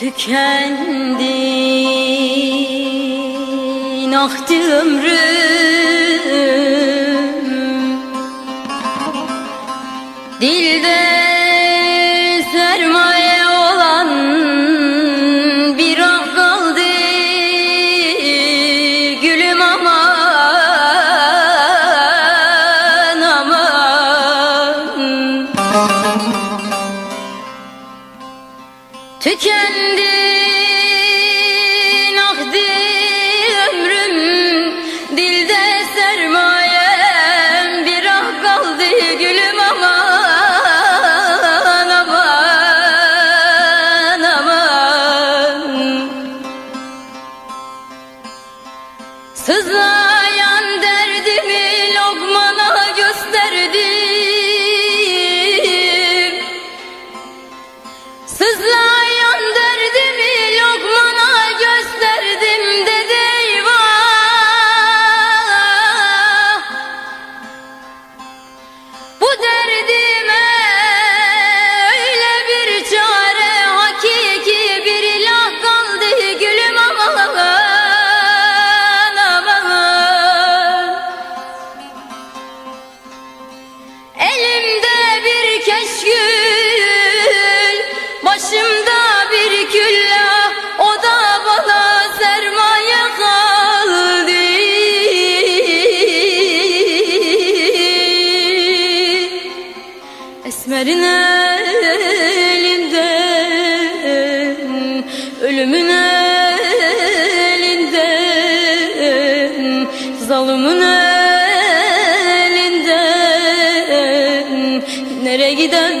Tükendi Nahtı ömrüm 天地 başımda bir külla o da bana sermaye kaldı. Esmerin elinden ölümün elinden zalımın elinden. Nereye giden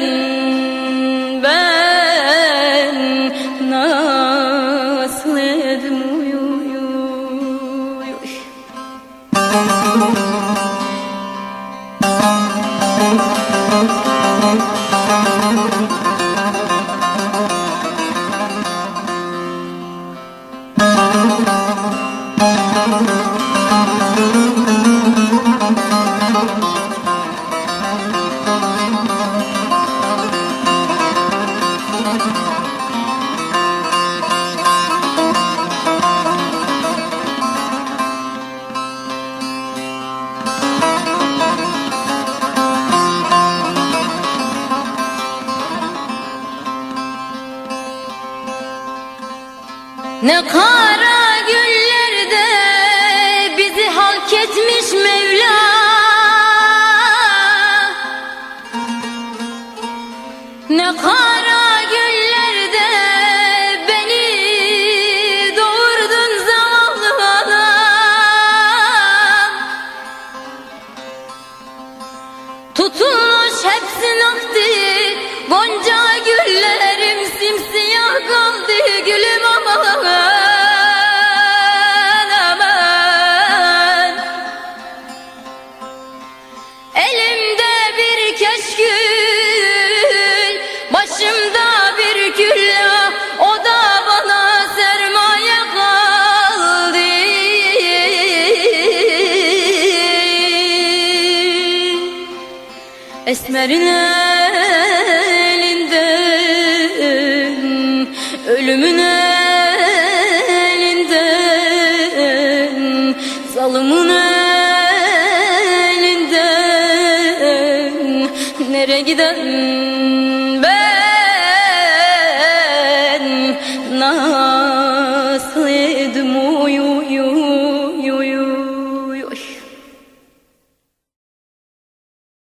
Ne Sevenlerin elinden Ölümün elinden Zalımın elinden. Nere giden